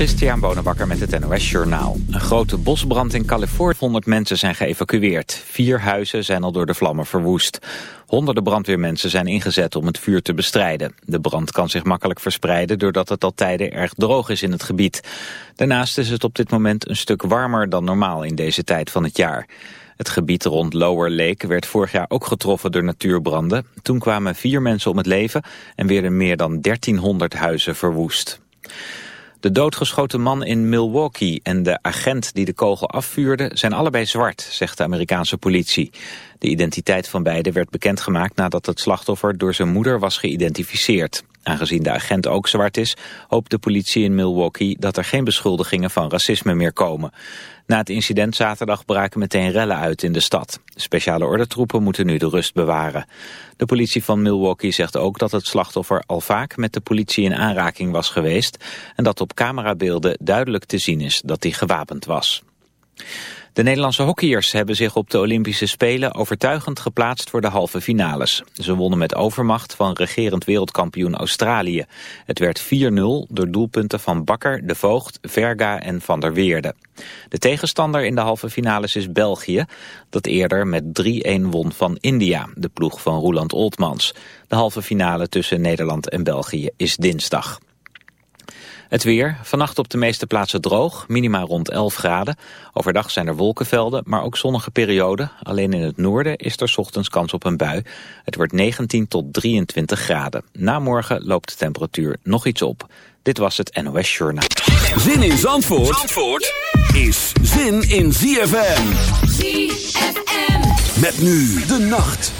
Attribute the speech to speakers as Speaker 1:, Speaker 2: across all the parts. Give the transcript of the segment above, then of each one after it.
Speaker 1: Christian Bonenbakker met het NOS Journaal. Een grote bosbrand in Californië. 100 mensen zijn geëvacueerd. Vier huizen zijn al door de vlammen verwoest. Honderden brandweermensen zijn ingezet om het vuur te bestrijden. De brand kan zich makkelijk verspreiden doordat het al tijden erg droog is in het gebied. Daarnaast is het op dit moment een stuk warmer dan normaal in deze tijd van het jaar. Het gebied rond Lower Lake werd vorig jaar ook getroffen door natuurbranden. Toen kwamen vier mensen om het leven en werden meer dan 1300 huizen verwoest. De doodgeschoten man in Milwaukee en de agent die de kogel afvuurde zijn allebei zwart, zegt de Amerikaanse politie. De identiteit van beiden werd bekendgemaakt nadat het slachtoffer door zijn moeder was geïdentificeerd. Aangezien de agent ook zwart is, hoopt de politie in Milwaukee dat er geen beschuldigingen van racisme meer komen. Na het incident zaterdag braken meteen rellen uit in de stad. Speciale ordentroepen moeten nu de rust bewaren. De politie van Milwaukee zegt ook dat het slachtoffer al vaak met de politie in aanraking was geweest en dat op camerabeelden duidelijk te zien is dat hij gewapend was. De Nederlandse hockeyers hebben zich op de Olympische Spelen overtuigend geplaatst voor de halve finales. Ze wonnen met overmacht van regerend wereldkampioen Australië. Het werd 4-0 door doelpunten van Bakker, De Voogd, Verga en Van der Weerde. De tegenstander in de halve finales is België, dat eerder met 3-1 won van India, de ploeg van Roland Oltmans. De halve finale tussen Nederland en België is dinsdag. Het weer, vannacht op de meeste plaatsen droog, minima rond 11 graden. Overdag zijn er wolkenvelden, maar ook zonnige perioden. Alleen in het noorden is er ochtends kans op een bui. Het wordt 19 tot 23 graden. Na morgen loopt de temperatuur nog iets op. Dit was het NOS Journaal.
Speaker 2: Zin in Zandvoort, Zandvoort is zin in ZFM. ZFM. Met nu de nacht.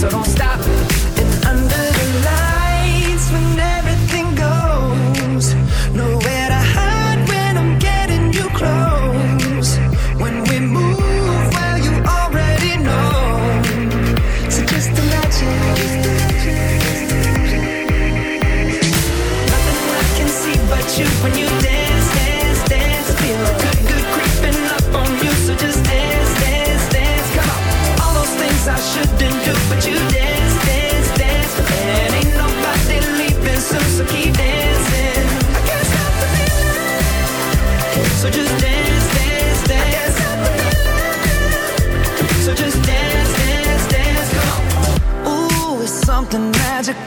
Speaker 3: selon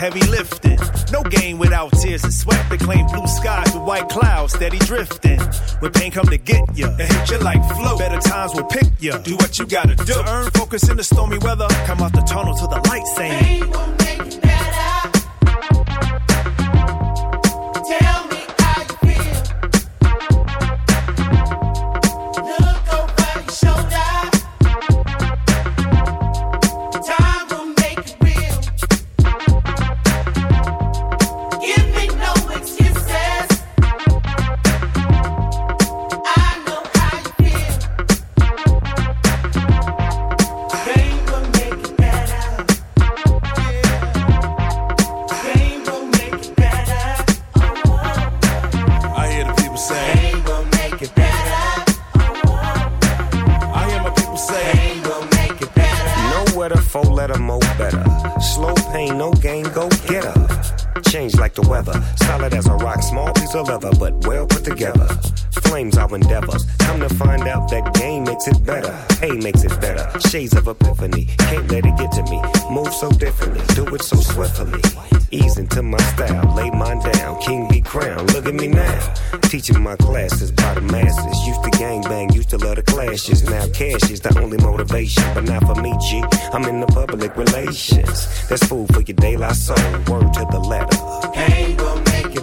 Speaker 4: heavy lifting. No game without tears and sweat. They claim blue skies with white clouds, steady drifting. When pain come to get you, it hit you like flow. Better times will pick you. Do what you gotta do. To earn focus in the stormy weather. Come out the tunnel to the light, saying.
Speaker 5: like the weather. Solid as a rock, small piece of leather, but well put together. Flames our endeavors. Time to find out that game makes it better. Hey makes it better. Shades of epiphany. Can't let it get to me. Move so differently. Do it so swiftly. Ease into my style. Lay mine down. King be crowned. Look at me now. Teaching my classes by the masses. You ashes. Now cash is the only motivation, but not for me, G. I'm in the public relations. That's food for your daylight soul. Word to the letter.
Speaker 6: Pain will make you